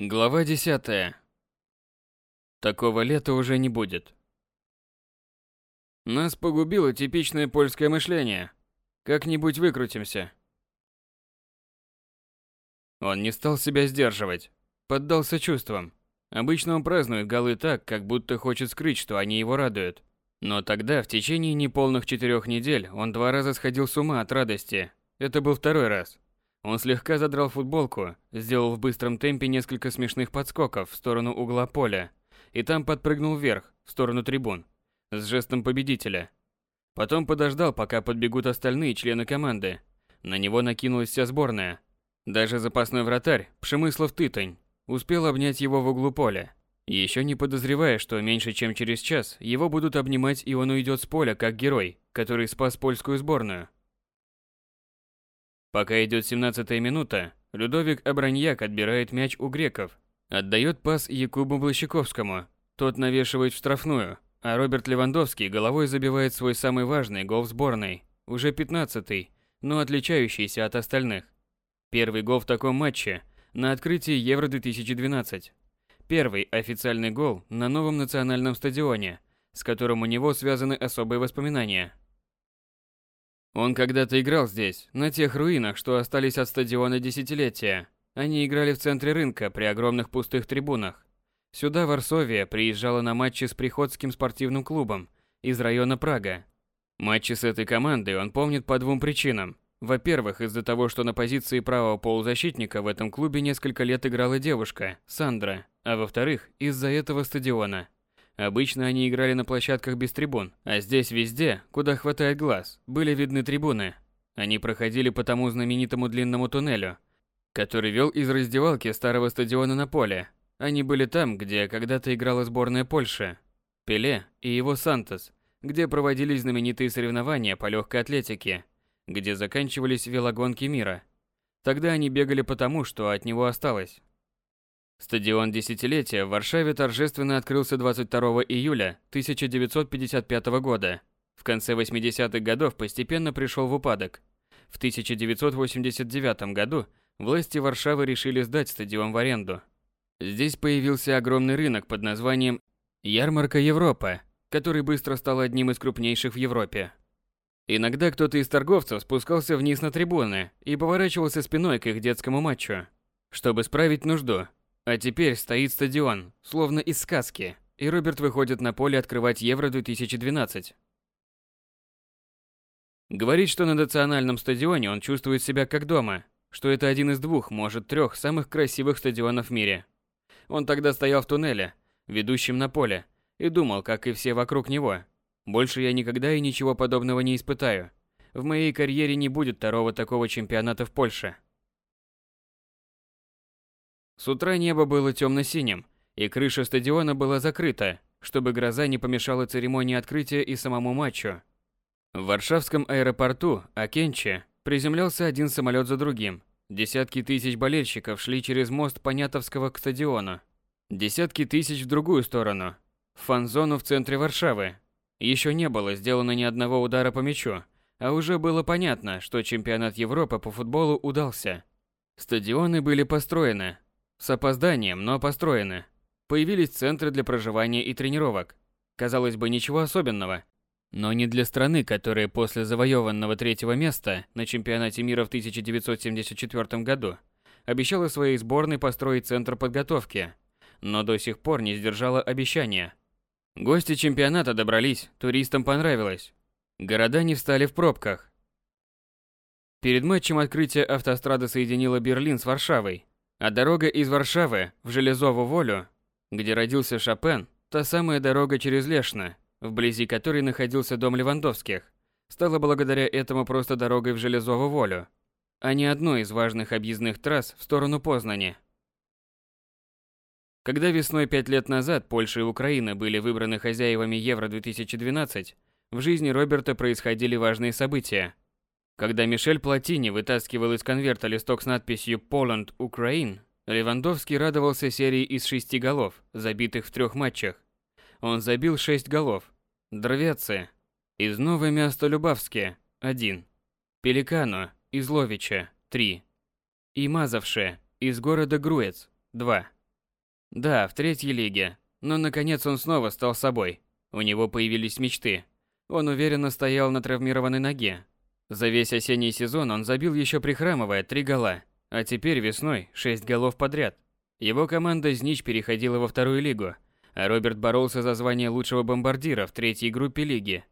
Глава 10. Такого лета уже не будет. Нас погубило типичное польское мышление. Как-нибудь выкрутимся. Он не стал себя сдерживать, поддался чувствам. Обычно он празднует голы так, как будто хочет скрыть, что они его радуют. Но тогда, в течение неполных четырех недель, он два раза сходил с ума от радости. Это был второй раз. Он слегка задрал футболку, сделал в быстром темпе несколько смешных подскоков в сторону угла поля и там подпрыгнул вверх, в сторону трибун, с жестом победителя. Потом подождал, пока подбегут остальные члены команды. На него накинулась вся сборная. Даже запасной вратарь, Пшемыслов Тытань, успел обнять его в углу поля. Еще не подозревая, что меньше чем через час его будут обнимать и он уйдет с поля как герой, который спас польскую сборную. Пока идет 17-я минута, Людовик Абраньяк отбирает мяч у греков, отдает пас Якубу Блащиковскому, тот навешивает в штрафную, а Роберт Левандовский головой забивает свой самый важный гол в сборной, уже 15-й, но отличающийся от остальных. Первый гол в таком матче на открытии Евро-2012. Первый официальный гол на новом национальном стадионе, с которым у него связаны особые воспоминания – он когда-то играл здесь, на тех руинах, что остались от стадиона десятилетия. Они играли в центре рынка при огромных пустых трибунах. Сюда Варсовия приезжала на матчи с Приходским спортивным клубом из района Прага. Матчи с этой командой он помнит по двум причинам. Во-первых, из-за того, что на позиции правого полузащитника в этом клубе несколько лет играла девушка, Сандра, а во-вторых, из-за этого стадиона. Обычно они играли на площадках без трибун, а здесь везде, куда хватает глаз, были видны трибуны. Они проходили по тому знаменитому длинному туннелю, который вел из раздевалки старого стадиона на поле. Они были там, где когда-то играла сборная Польши, Пеле и его Сантос, где проводились знаменитые соревнования по легкой атлетике, где заканчивались велогонки мира. Тогда они бегали потому, что от него осталось. Стадион десятилетия в Варшаве торжественно открылся 22 июля 1955 года. В конце 80-х годов постепенно пришел в упадок. В 1989 году власти Варшавы решили сдать стадион в аренду. Здесь появился огромный рынок под названием «Ярмарка Европа», который быстро стал одним из крупнейших в Европе. Иногда кто-то из торговцев спускался вниз на трибуны и поворачивался спиной к их детскому матчу, чтобы справить нужду. А теперь стоит стадион, словно из сказки, и Роберт выходит на поле открывать Евро-2012. Говорит, что на национальном стадионе он чувствует себя как дома, что это один из двух, может, трех самых красивых стадионов в мире. Он тогда стоял в туннеле, ведущем на поле, и думал, как и все вокруг него. Больше я никогда и ничего подобного не испытаю. В моей карьере не будет второго такого чемпионата в Польше. С утра небо было темно-синим, и крыша стадиона была закрыта, чтобы гроза не помешала церемонии открытия и самому матчу. В Варшавском аэропорту Акенче приземлялся один самолет за другим. Десятки тысяч болельщиков шли через мост Понятовского к стадиону. Десятки тысяч в другую сторону, в фан-зону в центре Варшавы. Еще не было сделано ни одного удара по мячу, а уже было понятно, что чемпионат Европы по футболу удался. Стадионы были построены, с опозданием, но построены. Появились центры для проживания и тренировок. Казалось бы, ничего особенного. Но не для страны, которая после завоеванного третьего места на чемпионате мира в 1974 году обещала своей сборной построить центр подготовки, но до сих пор не сдержала обещания. Гости чемпионата добрались, туристам понравилось. Города не встали в пробках. Перед матчем открытия автострада соединила Берлин с Варшавой, а дорога из Варшавы в Железову Волю, где родился Шопен, та самая дорога через Лешно, вблизи которой находился дом Левандовских, стала благодаря этому просто дорогой в Железову Волю, а не одной из важных объездных трасс в сторону Познани. Когда весной пять лет назад Польша и Украина были выбраны хозяевами Евро-2012, в жизни Роберта происходили важные события – когда Мишель Платини вытаскивал из конверта листок с надписью «Poland, Ukraine», Левандовский радовался серии из шести голов, забитых в трех матчах. Он забил шесть голов. Дровецы из Новой Място Любавске – один. Пеликано из Ловича – три. И Мазовше из города Груец – два. Да, в третьей лиге. Но наконец он снова стал собой. У него появились мечты. Он уверенно стоял на травмированной ноге. За весь осенний сезон он забил еще прихрамывая три гола, а теперь весной шесть голов подряд. Его команда Знич переходила во вторую лигу, а Роберт боролся за звание лучшего бомбардира в третьей группе лиги.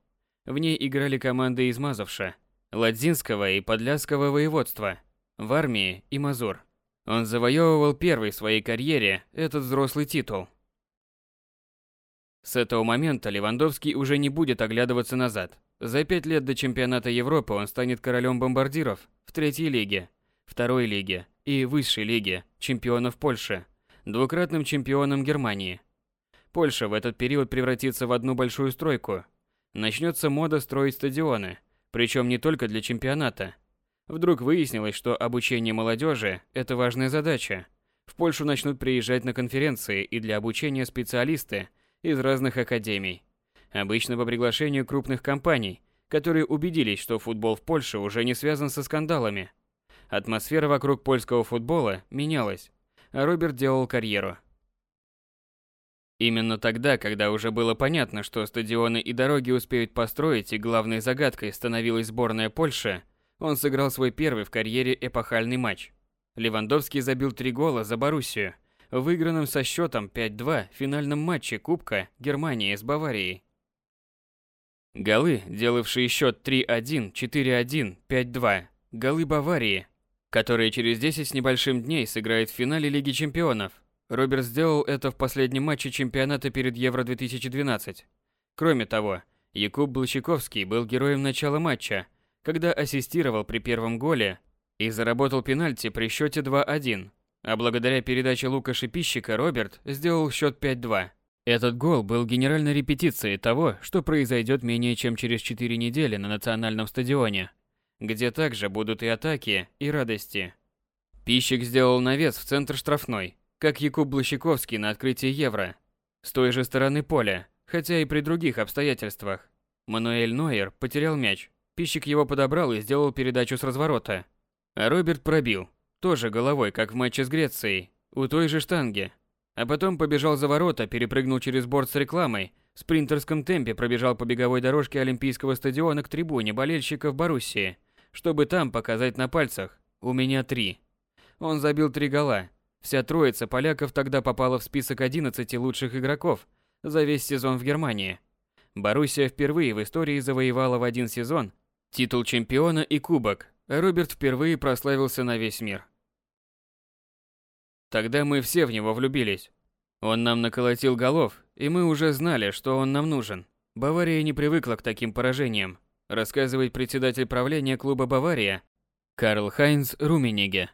В ней играли команды из Мазовша, Ладзинского и Подляского воеводства, в армии и Мазур. Он завоевывал первый в своей карьере этот взрослый титул. С этого момента Левандовский уже не будет оглядываться назад. За пять лет до чемпионата Европы он станет королем бомбардиров в третьей лиге, второй лиге и высшей лиге чемпионов Польши, двукратным чемпионом Германии. Польша в этот период превратится в одну большую стройку. Начнется мода строить стадионы, причем не только для чемпионата – Вдруг выяснилось, что обучение молодежи – это важная задача. В Польшу начнут приезжать на конференции и для обучения специалисты из разных академий. Обычно по приглашению крупных компаний, которые убедились, что футбол в Польше уже не связан со скандалами. Атмосфера вокруг польского футбола менялась, а Роберт делал карьеру. Именно тогда, когда уже было понятно, что стадионы и дороги успеют построить и главной загадкой становилась сборная Польши – он сыграл свой первый в карьере эпохальный матч. Левандовский забил три гола за Боруссию в выигранном со счетом 5-2 финальном матче Кубка Германии с Баварией. Голы, делавшие счет 3-1, 4-1, 5-2, голы Баварии, которые через 10 с небольшим дней сыграет в финале Лиги Чемпионов. Роберт сделал это в последнем матче чемпионата перед Евро-2012. Кроме того, Якуб Блащиковский был героем начала матча – когда ассистировал при первом голе и заработал пенальти при счете 2-1. А благодаря передаче Лукаша Пищика Роберт сделал счет 5-2. Этот гол был генеральной репетицией того, что произойдет менее чем через 4 недели на национальном стадионе, где также будут и атаки, и радости. Пищик сделал навес в центр штрафной, как Якуб Блащиковский на открытии Евро. С той же стороны поля, хотя и при других обстоятельствах. Мануэль Нойер потерял мяч, Пищик его подобрал и сделал передачу с разворота. А Роберт пробил. Тоже головой, как в матче с Грецией. У той же штанги. А потом побежал за ворота, перепрыгнул через борт с рекламой, в спринтерском темпе пробежал по беговой дорожке Олимпийского стадиона к трибуне болельщиков Боруссии, чтобы там показать на пальцах «У меня три». Он забил три гола. Вся троица поляков тогда попала в список 11 лучших игроков за весь сезон в Германии. Боруссия впервые в истории завоевала в один сезон Титул чемпиона и кубок. Роберт впервые прославился на весь мир. Тогда мы все в него влюбились. Он нам наколотил голов, и мы уже знали, что он нам нужен. Бавария не привыкла к таким поражениям, рассказывает председатель правления клуба Бавария Карл Хайнц Румениге.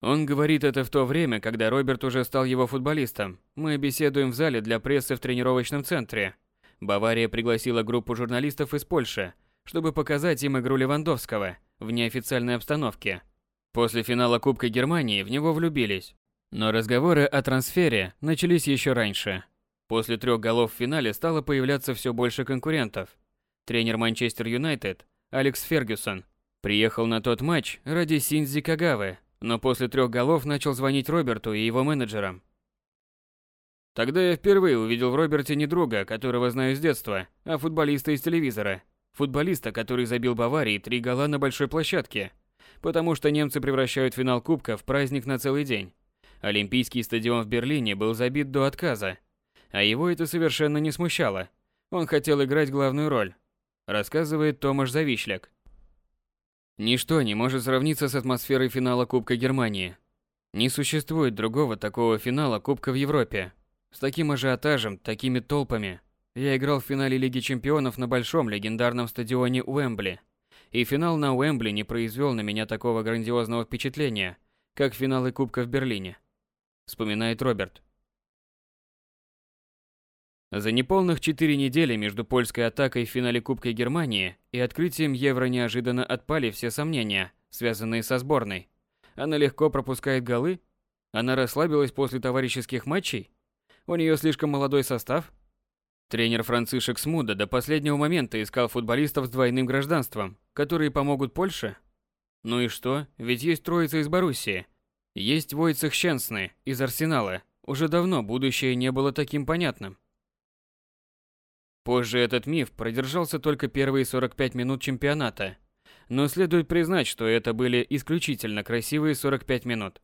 Он говорит это в то время, когда Роберт уже стал его футболистом. Мы беседуем в зале для прессы в тренировочном центре. Бавария пригласила группу журналистов из Польши, чтобы показать им игру Левандовского в неофициальной обстановке. После финала Кубка Германии в него влюбились. Но разговоры о трансфере начались еще раньше. После трех голов в финале стало появляться все больше конкурентов. Тренер Манчестер Юнайтед Алекс Фергюсон приехал на тот матч ради Синдзи Кагавы, но после трех голов начал звонить Роберту и его менеджерам. Тогда я впервые увидел в Роберте не друга, которого знаю с детства, а футболиста из телевизора. Футболиста, который забил Баварии три гола на большой площадке. Потому что немцы превращают финал Кубка в праздник на целый день. Олимпийский стадион в Берлине был забит до отказа. А его это совершенно не смущало. Он хотел играть главную роль. Рассказывает Томаш Завишляк. Ничто не может сравниться с атмосферой финала Кубка Германии. Не существует другого такого финала Кубка в Европе, с таким ажиотажем, такими толпами. Я играл в финале Лиги Чемпионов на большом легендарном стадионе Уэмбли. И финал на Уэмбли не произвел на меня такого грандиозного впечатления, как финалы Кубка в Берлине. Вспоминает Роберт. За неполных четыре недели между польской атакой в финале Кубка Германии и открытием Евро неожиданно отпали все сомнения, связанные со сборной. Она легко пропускает голы? Она расслабилась после товарищеских матчей? У нее слишком молодой состав? Тренер Францишек Смуда до последнего момента искал футболистов с двойным гражданством, которые помогут Польше? Ну и что? Ведь есть троица из Боруссии. Есть Войцех Щенсны из Арсенала. Уже давно будущее не было таким понятным. Позже этот миф продержался только первые 45 минут чемпионата. Но следует признать, что это были исключительно красивые 45 минут.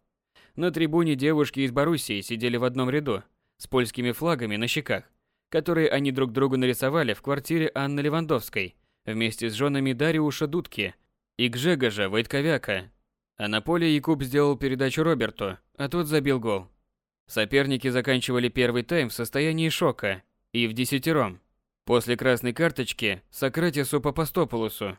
На трибуне девушки из Боруссии сидели в одном ряду, с польскими флагами на щеках, которые они друг другу нарисовали в квартире Анны Левандовской, вместе с женами Дариуша Дудки и Гжегожа Войтковяка. А на поле Якуб сделал передачу Роберту, а тот забил гол. Соперники заканчивали первый тайм в состоянии шока и в десятером. После красной карточки Сократису Папастополусу.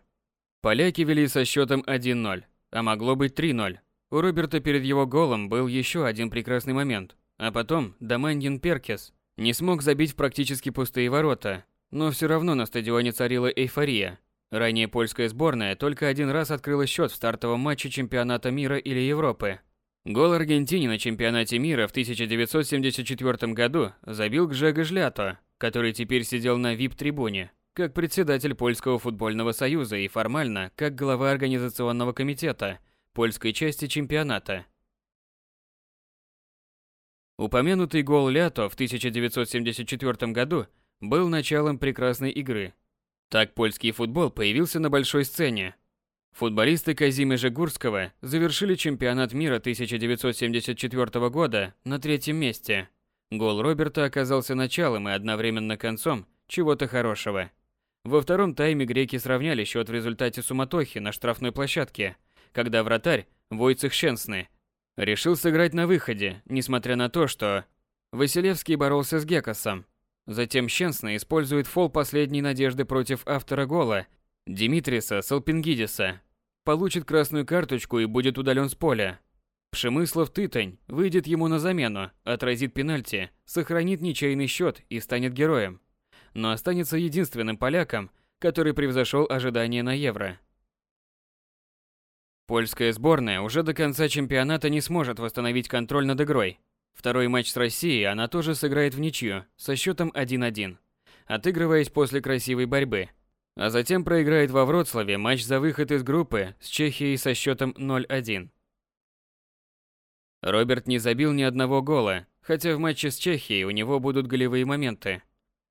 Поляки вели со счетом 1-0, а могло быть 3-0. У Роберта перед его голом был еще один прекрасный момент. А потом Дамандин Перкес не смог забить в практически пустые ворота, но все равно на стадионе царила эйфория. Ранее польская сборная только один раз открыла счет в стартовом матче чемпионата мира или Европы. Гол Аргентине на чемпионате мира в 1974 году забил Гжега Жлято, который теперь сидел на VIP-трибуне, как председатель Польского футбольного союза и формально как глава организационного комитета польской части чемпионата. Упомянутый гол Лято в 1974 году был началом прекрасной игры. Так польский футбол появился на большой сцене. Футболисты Казимежа Гурского завершили чемпионат мира 1974 года на третьем месте – Гол Роберта оказался началом и одновременно концом чего-то хорошего. Во втором тайме греки сравняли счет в результате суматохи на штрафной площадке, когда вратарь Войцех Щенсны решил сыграть на выходе, несмотря на то, что Василевский боролся с Гекосом. Затем Щенсна использует фол последней надежды против автора гола Димитриса Салпингидиса. Получит красную карточку и будет удален с поля. Пшемыслов Тытань выйдет ему на замену, отразит пенальти, сохранит ничейный счет и станет героем. Но останется единственным поляком, который превзошел ожидания на Евро. Польская сборная уже до конца чемпионата не сможет восстановить контроль над игрой. Второй матч с Россией она тоже сыграет в ничью, со счетом 1-1, отыгрываясь после красивой борьбы. А затем проиграет во Вроцлаве матч за выход из группы с Чехией со счетом 0-1. Роберт не забил ни одного гола, хотя в матче с Чехией у него будут голевые моменты.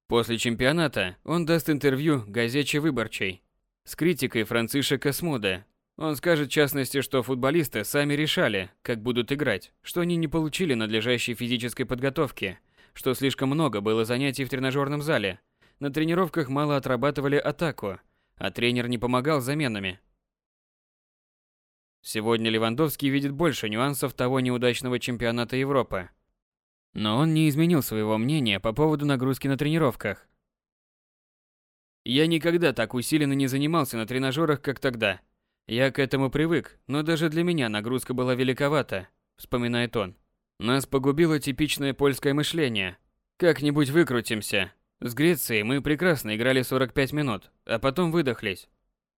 После чемпионата он даст интервью газете «Выборчей» с критикой Францишека Смуда. Он скажет в частности, что футболисты сами решали, как будут играть, что они не получили надлежащей физической подготовки, что слишком много было занятий в тренажерном зале, на тренировках мало отрабатывали атаку, а тренер не помогал заменами. Сегодня Левандовский видит больше нюансов того неудачного чемпионата Европы. Но он не изменил своего мнения по поводу нагрузки на тренировках. Я никогда так усиленно не занимался на тренажерах, как тогда. Я к этому привык, но даже для меня нагрузка была великовата, вспоминает он. Нас погубило типичное польское мышление. Как-нибудь выкрутимся. С Грецией мы прекрасно играли 45 минут, а потом выдохлись.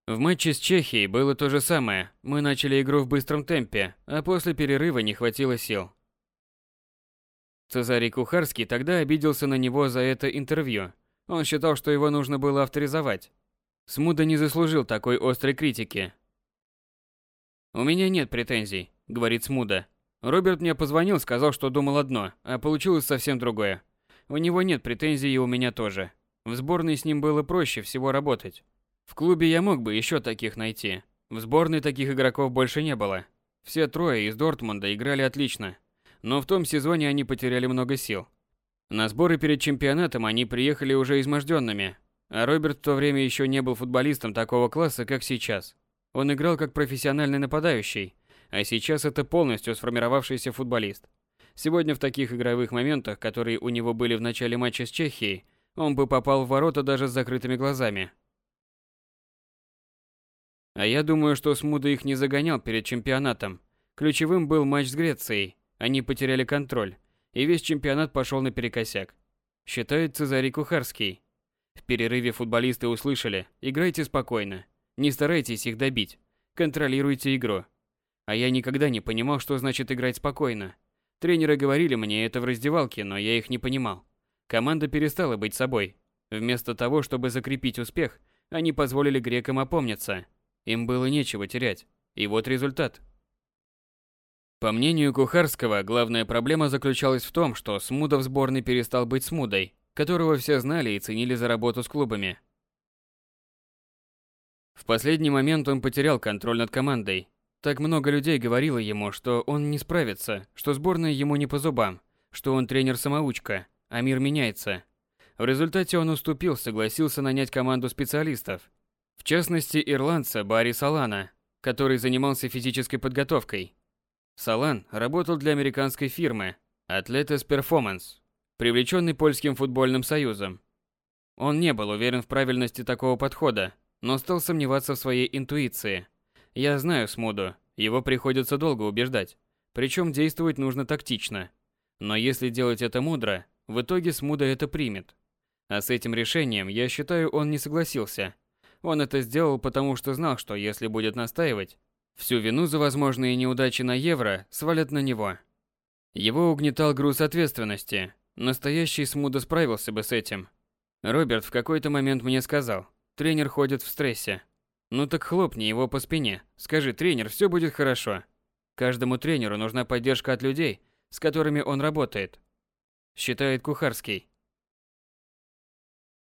В матче с Чехией было то же самое. Мы начали игру в быстром темпе, а после перерыва не хватило сил. Цезарий Кухарский тогда обиделся на него за это интервью. Он считал, что его нужно было авторизовать. Смуда не заслужил такой острой критики. «У меня нет претензий», — говорит Смуда. Роберт мне позвонил, сказал, что думал одно, а получилось совсем другое. У него нет претензий и у меня тоже. В сборной с ним было проще всего работать. В клубе я мог бы еще таких найти. В сборной таких игроков больше не было. Все трое из Дортмунда играли отлично. Но в том сезоне они потеряли много сил. На сборы перед чемпионатом они приехали уже изможденными. А Роберт в то время еще не был футболистом такого класса, как сейчас. Он играл как профессиональный нападающий, а сейчас это полностью сформировавшийся футболист. Сегодня в таких игровых моментах, которые у него были в начале матча с Чехией, он бы попал в ворота даже с закрытыми глазами. А я думаю, что Смуда их не загонял перед чемпионатом. Ключевым был матч с Грецией. Они потеряли контроль, и весь чемпионат пошел наперекосяк. Считает Цезарий Кухарский. В перерыве футболисты услышали «Играйте спокойно, не старайтесь их добить, контролируйте игру». А я никогда не понимал, что значит играть спокойно. Тренеры говорили мне это в раздевалке, но я их не понимал. Команда перестала быть собой. Вместо того, чтобы закрепить успех, они позволили грекам опомниться – им было нечего терять. И вот результат. По мнению Кухарского, главная проблема заключалась в том, что Смуда в сборной перестал быть Смудой, которого все знали и ценили за работу с клубами. В последний момент он потерял контроль над командой. Так много людей говорило ему, что он не справится, что сборная ему не по зубам, что он тренер-самоучка, а мир меняется. В результате он уступил, согласился нанять команду специалистов. В частности, ирландца Барри Салана, который занимался физической подготовкой. Салан работал для американской фирмы Atletes Performance, привлеченный польским футбольным союзом. Он не был уверен в правильности такого подхода, но стал сомневаться в своей интуиции. Я знаю Смуду, его приходится долго убеждать, причем действовать нужно тактично. Но если делать это мудро, в итоге Смуда это примет. А с этим решением, я считаю, он не согласился. Он это сделал потому, что знал, что если будет настаивать, всю вину за возможные неудачи на Евро свалят на него. Его угнетал груз ответственности. Настоящий Смуда справился бы с этим. Роберт в какой-то момент мне сказал, тренер ходит в стрессе. Ну так хлопни его по спине. Скажи, тренер, все будет хорошо. Каждому тренеру нужна поддержка от людей, с которыми он работает. Считает Кухарский.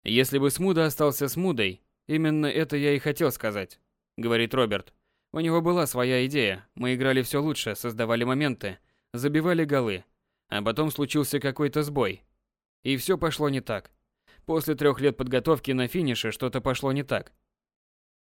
Если бы Смуда остался Смудой, именно это я и хотел сказать, говорит Роберт. У него была своя идея. Мы играли все лучше, создавали моменты, забивали голы. А потом случился какой-то сбой. И все пошло не так. После трех лет подготовки на финише что-то пошло не так.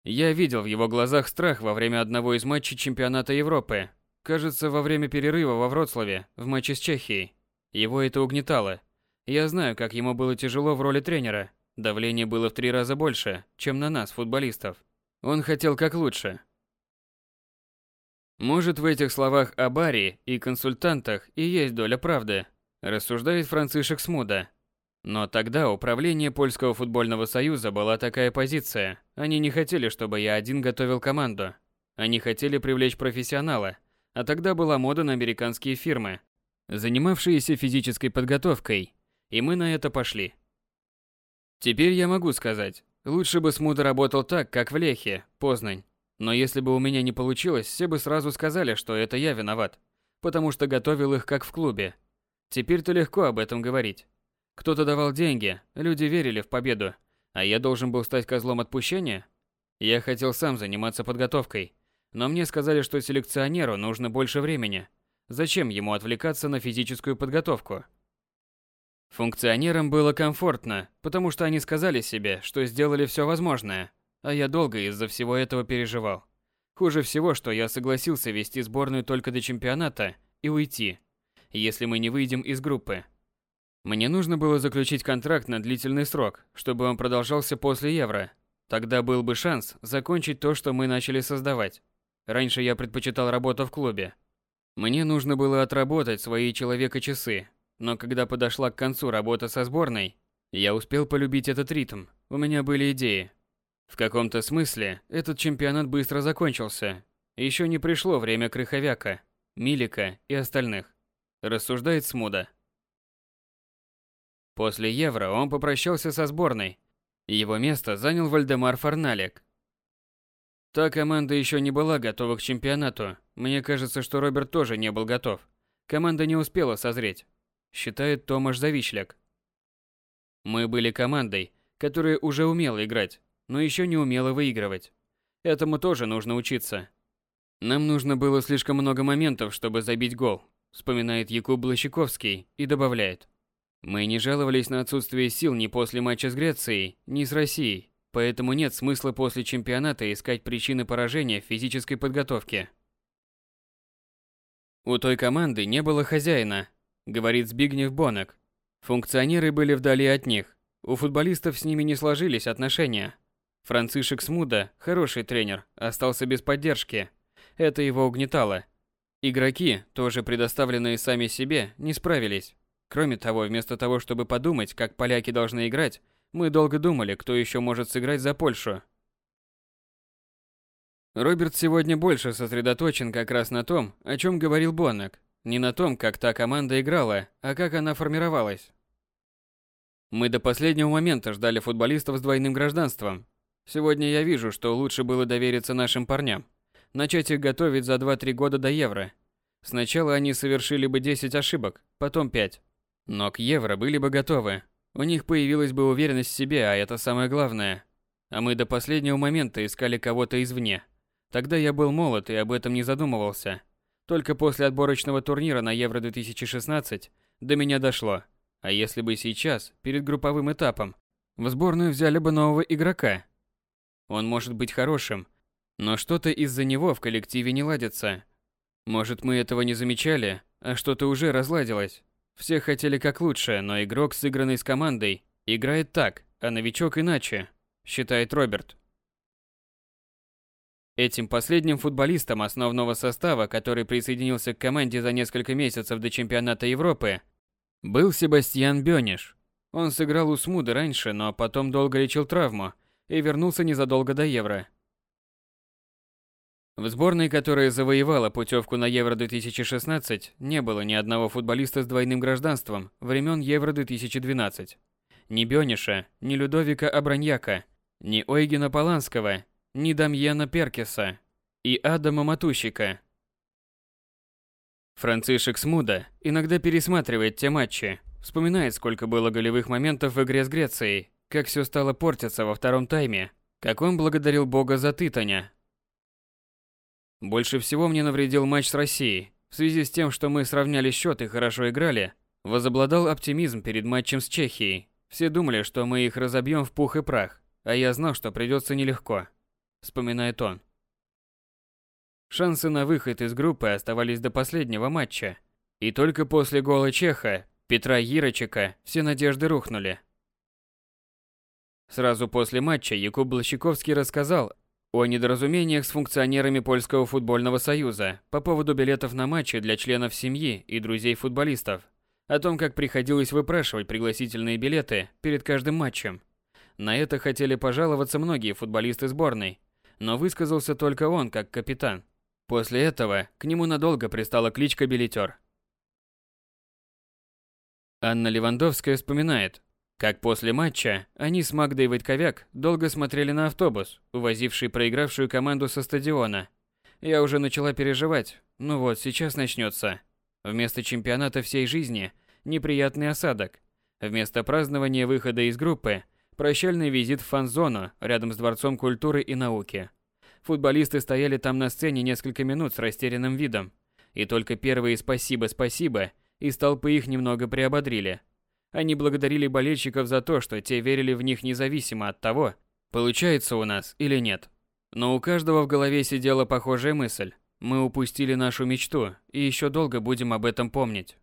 Я видел в его глазах страх во время одного из матчей чемпионата Европы. Кажется, во время перерыва во Вроцлаве, в матче с Чехией. Его это угнетало. Я знаю, как ему было тяжело в роли тренера, Давление было в три раза больше, чем на нас, футболистов. Он хотел как лучше. Может, в этих словах о баре и консультантах и есть доля правды, рассуждает Францишек Смуда. Но тогда управление Польского футбольного союза была такая позиция. Они не хотели, чтобы я один готовил команду. Они хотели привлечь профессионала, а тогда была мода на американские фирмы, занимавшиеся физической подготовкой, и мы на это пошли. Теперь я могу сказать, лучше бы Смуда работал так, как в Лехе, Познань. Но если бы у меня не получилось, все бы сразу сказали, что это я виноват, потому что готовил их как в клубе. Теперь-то легко об этом говорить. Кто-то давал деньги, люди верили в победу, а я должен был стать козлом отпущения? Я хотел сам заниматься подготовкой, но мне сказали, что селекционеру нужно больше времени. Зачем ему отвлекаться на физическую подготовку? Функционерам было комфортно, потому что они сказали себе, что сделали все возможное, а я долго из-за всего этого переживал. Хуже всего, что я согласился вести сборную только до чемпионата и уйти, если мы не выйдем из группы. Мне нужно было заключить контракт на длительный срок, чтобы он продолжался после Евро. Тогда был бы шанс закончить то, что мы начали создавать. Раньше я предпочитал работу в клубе. Мне нужно было отработать свои человека-часы, но когда подошла к концу работа со сборной, я успел полюбить этот ритм. У меня были идеи. В каком-то смысле этот чемпионат быстро закончился. Еще не пришло время Крыховяка, Милика и остальных. Рассуждает Смуда. После Евро он попрощался со сборной. Его место занял Вальдемар Фарналек. Та команда еще не была готова к чемпионату. Мне кажется, что Роберт тоже не был готов. Команда не успела созреть считает Томаш Завишляк. Мы были командой, которая уже умела играть, но еще не умела выигрывать. Этому тоже нужно учиться. Нам нужно было слишком много моментов, чтобы забить гол, вспоминает Якуб Блащиковский и добавляет. Мы не жаловались на отсутствие сил ни после матча с Грецией, ни с Россией, поэтому нет смысла после чемпионата искать причины поражения в физической подготовке. У той команды не было хозяина, говорит Збигнев Бонок. Функционеры были вдали от них. У футболистов с ними не сложились отношения. Францишек Смуда, хороший тренер, остался без поддержки. Это его угнетало. Игроки, тоже предоставленные сами себе, не справились. Кроме того, вместо того, чтобы подумать, как поляки должны играть, мы долго думали, кто еще может сыграть за Польшу. Роберт сегодня больше сосредоточен как раз на том, о чем говорил Боннек. Не на том, как та команда играла, а как она формировалась. Мы до последнего момента ждали футболистов с двойным гражданством. Сегодня я вижу, что лучше было довериться нашим парням, начать их готовить за 2-3 года до Евро. Сначала они совершили бы 10 ошибок, потом 5. Но к Евро были бы готовы. У них появилась бы уверенность в себе, а это самое главное. А мы до последнего момента искали кого-то извне. Тогда я был молод и об этом не задумывался. Только после отборочного турнира на Евро-2016 до меня дошло. А если бы сейчас, перед групповым этапом, в сборную взяли бы нового игрока? Он может быть хорошим, но что-то из-за него в коллективе не ладится. Может, мы этого не замечали, а что-то уже разладилось. Все хотели как лучше, но игрок, сыгранный с командой, играет так, а новичок иначе, считает Роберт. Этим последним футболистом основного состава, который присоединился к команде за несколько месяцев до чемпионата Европы, был Себастьян Бёниш. Он сыграл у Смуды раньше, но потом долго лечил травму и вернулся незадолго до Евро. В сборной, которая завоевала путевку на Евро-2016, не было ни одного футболиста с двойным гражданством времен Евро-2012. Ни Бёниша, ни Людовика Абраньяка, ни Ойгена Поланского, ни Дамьена Перкиса и Адама Матущика. Францишек Смуда иногда пересматривает те матчи, вспоминает, сколько было голевых моментов в игре с Грецией, как все стало портиться во втором тайме, как он благодарил Бога за Титаня, больше всего мне навредил матч с Россией. В связи с тем, что мы сравняли счет и хорошо играли, возобладал оптимизм перед матчем с Чехией. Все думали, что мы их разобьем в пух и прах, а я знал, что придется нелегко. Вспоминает он. Шансы на выход из группы оставались до последнего матча. И только после гола Чеха, Петра Ирочека, все надежды рухнули. Сразу после матча Якуб Блащиковский рассказал о недоразумениях с функционерами Польского футбольного союза по поводу билетов на матчи для членов семьи и друзей футболистов, о том, как приходилось выпрашивать пригласительные билеты перед каждым матчем. На это хотели пожаловаться многие футболисты сборной, но высказался только он, как капитан. После этого к нему надолго пристала кличка «Билетер». Анна Левандовская вспоминает, как после матча они с Магдой Войтковяк долго смотрели на автобус, увозивший проигравшую команду со стадиона. Я уже начала переживать. Ну вот, сейчас начнется. Вместо чемпионата всей жизни неприятный осадок. Вместо празднования выхода из группы прощальный визит в фан-зону рядом с Дворцом культуры и науки. Футболисты стояли там на сцене несколько минут с растерянным видом. И только первые «спасибо-спасибо» из толпы их немного приободрили – они благодарили болельщиков за то, что те верили в них независимо от того, получается у нас или нет. Но у каждого в голове сидела похожая мысль. Мы упустили нашу мечту и еще долго будем об этом помнить.